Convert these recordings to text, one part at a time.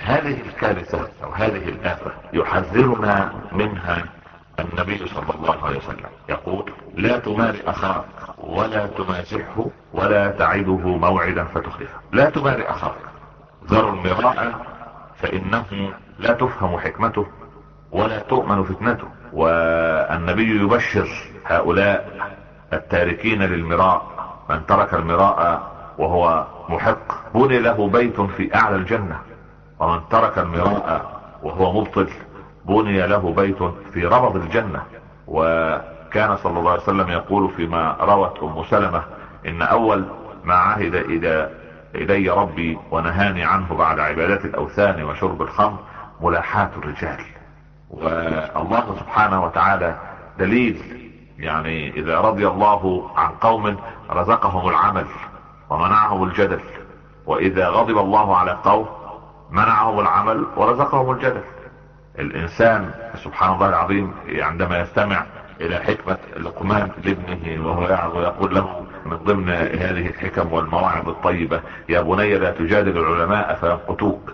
هذه الكارثة أو هذه الآفة يحذرنا منها النبي صلى الله عليه وسلم. يقول لا تماري أخاك ولا تمازحه ولا تعده موعدا فتخلفه. لا تماري أخاك. ذر المراء فإنه لا تفهم حكمته ولا تؤمن فتنته. والنبي يبشر هؤلاء التاركين للمراء. من ترك المراء وهو محق بني له بيت في أعلى الجنة. ومن ترك المراء وهو مبطل بني له بيت في ربض الجنة. وكان صلى الله عليه وسلم يقول فيما روت أم سلمة إن أول ما عهد إلى إلي ربي ونهاني عنه بعد عبادات الأوثان وشرب الخمر ملاحاة الرجال. والله سبحانه وتعالى دليل يعني إذا رضي الله عن قوم رزقهم العمل ومنعهم الجدل. وإذا غضب الله على قوم منعهم العمل ورزقهم الجدل الإنسان سبحان الله العظيم عندما يستمع إلى حكمة لقمان لابنه وهو يقول له من ضمن هذه الحكم والمواعظ الطيبة يا بني لا تجادل العلماء فينقطوك.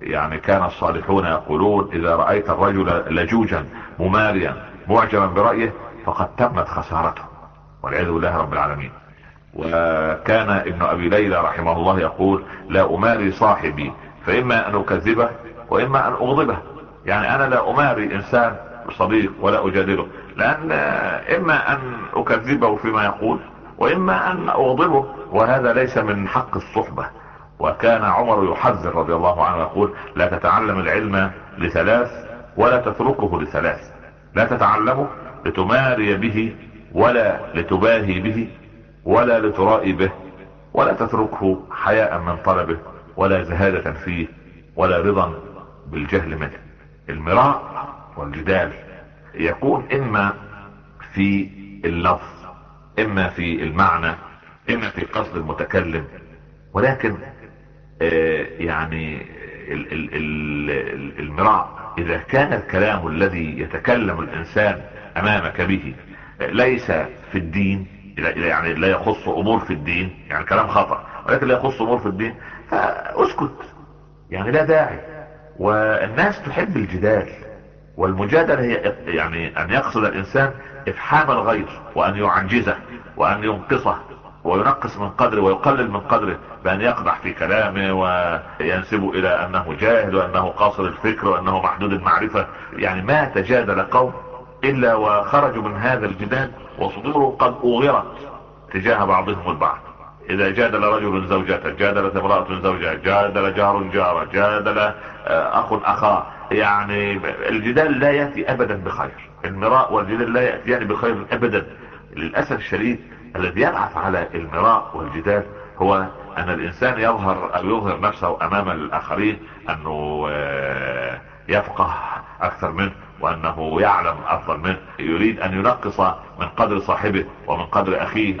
يعني كان الصالحون يقولون إذا رأيت الرجل لجوجا مماريا معجبا برأيه فقد تمت خسارته والعياذ بالله رب العالمين. وكان ابن أبي ليلى رحمه الله يقول لا أماري صاحبي فإما أن أكذبه وإما أن أغضبه. يعني أنا لا أماري إنسان صديق ولا أجادله. لأن إما أن أكذبه فيما يقول وإما أن أغضبه. وهذا ليس من حق الصحبة. وكان عمر يحذر رضي الله عنه يقول لا تتعلم العلم لثلاث ولا تتركه لثلاث. لا تتعلمه لتماري به ولا لتباهي به ولا لترائي به ولا تتركه حياء من طلبه. ولا زهادة فيه ولا رضا بالجهل منه. المراء والجدال يكون إما في اللفظ إما في المعنى إما في قصد المتكلم. ولكن آه يعني المراء إذا كان الكلام الذي يتكلم الإنسان أمامك به ليس في الدين يعني لا يخص أمور في الدين يعني كلام خطأ ولكن لا يخص أمور في الدين فأسكت. يعني لا داعي. والناس تحب الجدال. والمجادلة هي يعني أن يقصد الإنسان إفحام الغير وأن يعجزه وأن ينقصه وينقص من قدره ويقلل من قدره بأن يقدح في كلامه وينسب إلى أنه جاهل وأنه قاصر الفكر وأنه محدود المعرفة. يعني ما تجادل قوم إلا وخرجوا من هذا الجدال وصدورهم قد اوغرت تجاه بعضهم البعض. إذا جادل رجل زوجته جادلت امرأة زوجها جادل جار جارة جادل آه، أخ أخاه يعني الجدال لا يأتي ابدا بخير. المراء والجدال لا يأتيان بخير ابدا. للأسف الشديد الذي يبعث على المراء والجدال هو أن الإنسان يظهر أو يظهر نفسه أمام الآخرين أنه آه، يفقه أكثر منه وأنه يعلم أفضل منه. يريد أن ينقص من قدر صاحبه ومن قدر أخيه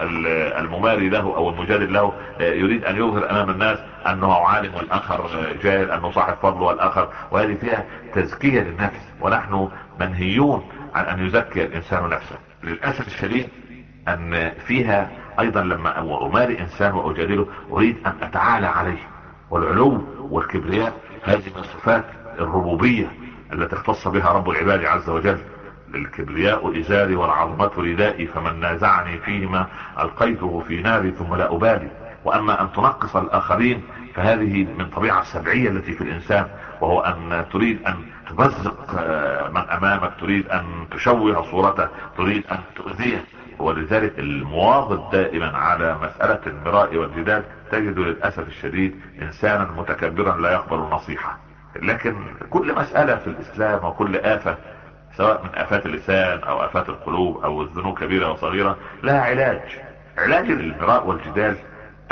المماري له أو المجادل له. يريد أن يظهر أمام الناس أنه عالم والآخر جاهل أنه صاحب فضل والآخر. وهذه فيها تزكية للنفس ونحن منهيون عن أن يزكي الإنسان نفسه. للأسف الشديد أن فيها أيضا لما أماري إنسان وأجادله أريد أن أتعالى عليه. والعلو والكبرياء هذه من صفات الربوبية. التي اختص بها رب العباد عز وجل الكبرياء إزاري والعظمة ردائي فمن نازعني فيهما ألقيته في ناري ثم لا أبالي. وأما أن تنقص الآخرين فهذه من طبيعة السبعية التي في الإنسان وهو أن تريد أن تمزق آه، من أمامك تريد أن تشوه صورته تريد أن تؤذيه. ولذلك المواظب دائما على مسألة المراء والجدال تجد للأسف الشديد انسانا متكبرا لا يقبل النصيحة. لكن كل مسألة في الإسلام وكل آفة سواء من آفات اللسان أو آفات القلوب أو الذنوب كبيرة وصغيرة لها علاج. علاج المراء والجدال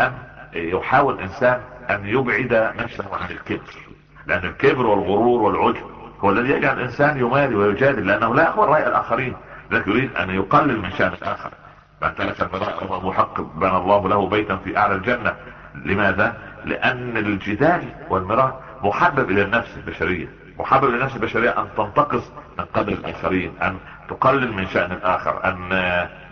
أن يحاول الانسان أن يبعد نفسه عن الكبر لأن الكبر والغرور والعجب هو الذي يجعل الإنسان يماري ويجادل لأنه لا يقبل رأي الآخرين لكن يريد أن يقلل من شأن الآخر. من ترك المراء هو محقق بنى الله له بيتا في أعلى الجنة. لماذا؟ لأن الجدال والمراء محبب إلى النفس البشرية محبب إلى النفس البشرية أن تنتقص من قدر الآخرين أن تقلل من شأن الآخر أن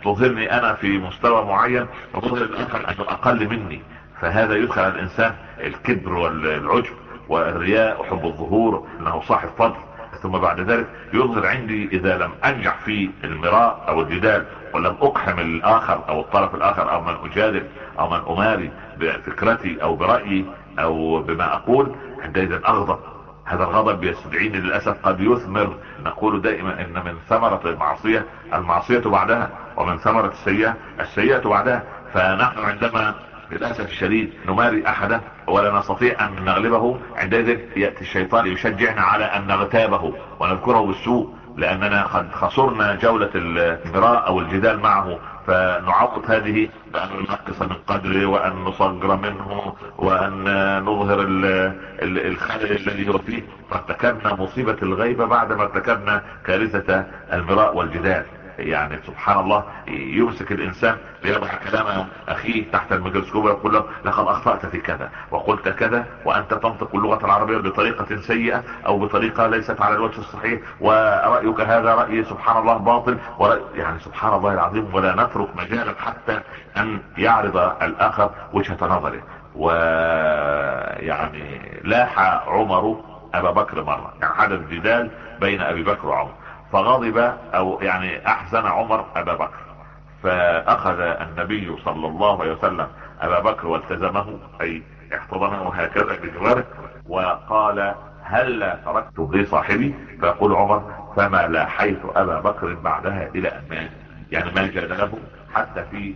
تظهرني أنا في مستوى معين وتظهر الآخر أنه أقل مني. فهذا يدخل الإنسان الكبر والعجب والرياء وحب الظهور أنه صاحب فضل. ثم بعد ذلك يظهر عندي إذا لم أنجح في المراء أو الجدال ولم أقحم الآخر أو الطرف الآخر أو من أجادل أو من أماري بفكرتي أو برأيي أو بما أقول عندئذ أغضب. هذا الغضب يستدعيني للأسف قد يثمر. نقول دائما إن من ثمرة المعصية المعصية بعدها ومن ثمرة السيئة السيئة بعدها فنحن عندما للأسف الشديد نماري أحدا ولا نستطيع أن نغلبه عندئذ يأتي الشيطان يشجعنا على أن نغتابه ونذكره بالسوء. لأننا قد خسرنا جولة المراء أو الجدال معه فنعوض هذه بأن ننقص من قدره وأن نصغر منه وأن نظهر الخلل الذي هو فيه. فارتكبنا مصيبة الغيبة بعدما ارتكبنا كارثة المراء والجدال. يعني سبحان الله يمسك الإنسان ليضع كلام أخيه تحت الميكروسكوب ويقول له لقد أخطأت في كذا وقلت كذا وأنت تنطق اللغة العربية بطريقة سيئة أو بطريقة ليست على الوجه الصحيح ورأيك هذا رأي سبحان الله باطل يعني سبحان الله العظيم ولا نترك مجالا حتى أن يعرض الآخر وجهة نظره. ويعني لاح عمر أبا بكر مرة يعني حدث جدال بين أبي بكر وعمر. فغضب أو يعني أحزن عمر أبا بكر. فأخذ النبي صلى الله عليه وسلم أبا بكر والتزمه أي احتضنه هكذا بجواره وقال هل تركت لصاحبي فيقول عمر فما لاحيت أبا بكر بعدها إلى أمان يعني ما جادله حتى في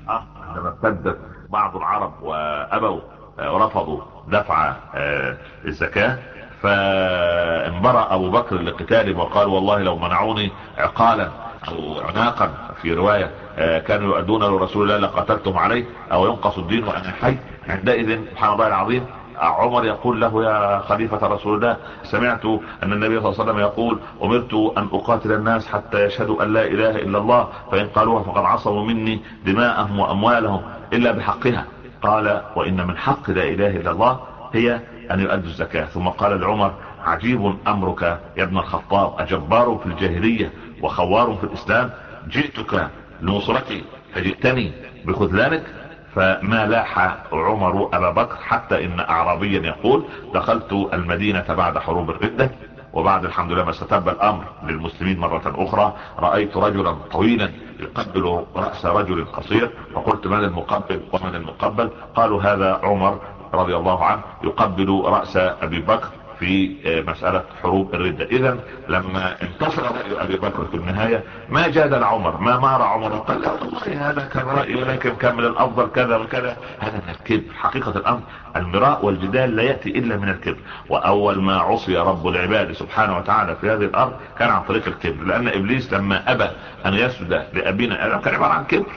عندما ابتدت بعض العرب وأبوا ورفضوا دفع آه، الزكاة. فانبرأ أبو بكر لقتالهم وقال والله لو منعوني عقالا أو عناقا في رواية آه، كانوا يؤدون لرسول الله لقتلتم عليه أو ينقص الدين وأنا حي. عندئذ سبحان الله العظيم عمر يقول له يا خليفة رسول الله سمعت أن النبي صلى الله عليه وسلم يقول أمرت أن أقاتل الناس حتى يشهدوا أن لا إله إلا الله فإن قالوها فقد عصموا مني دماءهم وأموالهم إلا بحقها. قال وإن من حق لا إله إلا الله هي أن يؤدوا الزكاة. ثم قال لعمر عجيب أمرك يا ابن الخطاب أجبار في الجاهلية وخوار في الإسلام. جئتك لنصرتي فجئتني بخذلانك؟ فما لاح عمر أبا بكر حتى إن اعرابيا يقول دخلت المدينة بعد حروب الردة وبعد الحمد لله ما استتب الأمر للمسلمين مرة أخرى. رأيت رجلا طويلا يقبل رأس رجل قصير فقلت من المقبل ومن المقبل؟ قالوا هذا عمر رضي الله عنه يقبل رأس أبي بكر في مسألة حروب الردة. اذا لما انتصر رأي أبي بكر في النهاية ما جادل عمر ما مار عمر وقال لا والله هذا كان رأي ولكن كان من الأفضل كذا وكذا. هذا من الكذب. حقيقة الأمر المراء والجدال لا يأتي إلا من الكذب. وأول ما عصي رب العباد سبحانه وتعالى في هذه الأرض كان عن طريق الكذب لأن إبليس لما أبى أن يسجد لأبينا آدم كان عبارة عن كبر.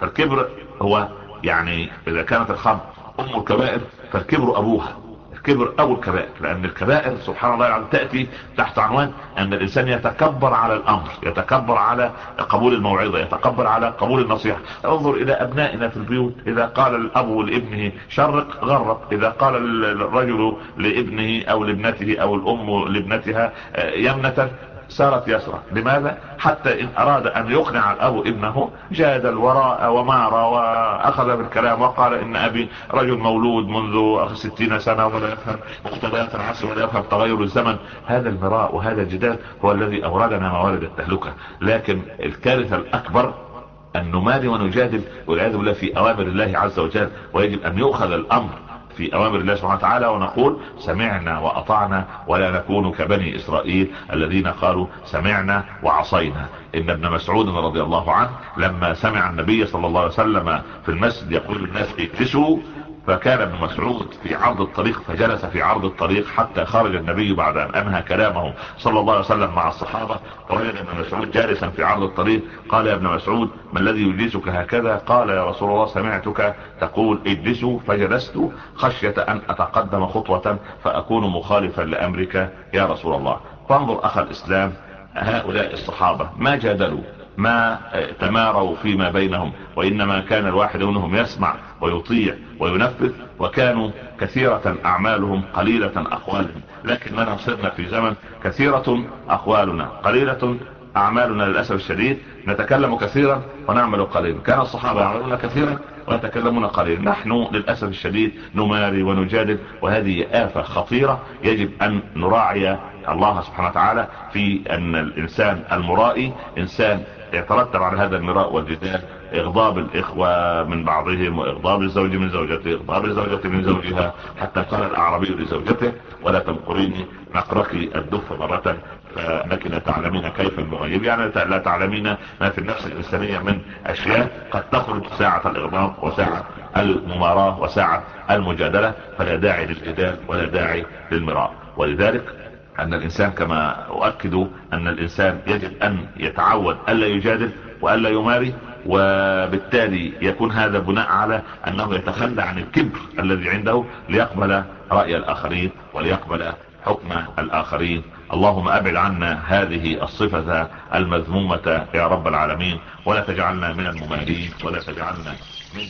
فالكبر هو يعني إذا كانت الخمر. أم الكبائر فالكبر أبوها الكبر أبو الكبائر لأن الكبائر سبحان الله يعني تأتي تحت عنوان أن الإنسان يتكبر على الأمر يتكبر على قبول الموعظة يتكبر على قبول النصيحة. انظر إلى أبنائنا في البيوت إذا قال الأب لابنه شرق غرق إذا قال الرجل لابنه أو لابنته أو الأم لابنتها آه، يمنة سارت يسرى لماذا؟ حتى إن أراد أن يقنع الأب ابنه جاد الوراء ومار واخذ بالكلام وقال إن أبي رجل مولود منذ ستين سنة ولا يفهم مقتضيات العصر ولا يفهم تغير الزمن. هذا المراء وهذا الجدال هو الذي أوردنا موارد التهلكة. لكن الكارثة الأكبر أن نماري ونجادل والعياذ بالله في أوامر الله عز وجل ويجب أن يؤخذ الأمر في أوامر الله سبحانه وتعالى ونقول سمعنا وأطعنا ولا نكون كبني إسرائيل الذين قالوا سمعنا وعصينا. إن ابن مسعود رضي الله عنه لما سمع النبي صلى الله عليه وسلم في المسجد يقول للناس اجلسوا فكان ابن مسعود في عرض الطريق فجلس في عرض الطريق حتى خرج النبي بعد أن أنهى كلامه صلى الله عليه وسلم مع الصحابة. ووجد ابن مسعود جالسا في عرض الطريق قال يا ابن مسعود ما الذي يجلسك هكذا؟ قال يا رسول الله سمعتك تقول اجلسوا فجلست خشية أن أتقدم خطوة فأكون مخالفا لأمرك يا رسول الله. فانظر اخ الإسلام هؤلاء الصحابة ما جادلوا؟ ما تماروا فيما بينهم وإنما كان الواحد منهم يسمع ويطيع وينفذ وكانوا كثيرة أعمالهم قليلة أقوالهم. لكننا صرنا في زمن كثيرة أقوالنا قليلة أعمالنا للأسف الشديد. نتكلم كثيرا ونعمل قليلا. كان الصحابة يعملون كثيرا ويتكلمون قليلا. نحن للأسف الشديد نماري ونجادل وهذه آفة خطيرة يجب أن نراعي الله سبحانه وتعالى في أن الإنسان المرائي إنسان يترتب على هذا المراء والجدال إغضاب الإخوة من بعضهم وإغضاب الزوج من زوجته إغضاب الزوجة من زوجها حتى قال الأعرابي لزوجته ولا تنقريني نقرك الدف مرة فإنك لا تعلمين كيف المغيب. يعني لا تعلمين ما في النفس الإنسانية من أشياء قد تخرج ساعة الإغضاب وساعة المماراة وساعة المجادلة فلا داعي للجدال ولا داعي للمراء. ولذلك أن الإنسان كما أؤكد أن الإنسان يجب أن يتعود ألا يجادل وألا يماري وبالتالي يكون هذا بناء على أنه يتخلى عن الكبر الذي عنده ليقبل رأي الآخرين وليقبل حكم الآخرين. اللهم أبعد عنا هذه الصفة المذمومة يا رب العالمين ولا تجعلنا من الممارين ولا تجعلنا من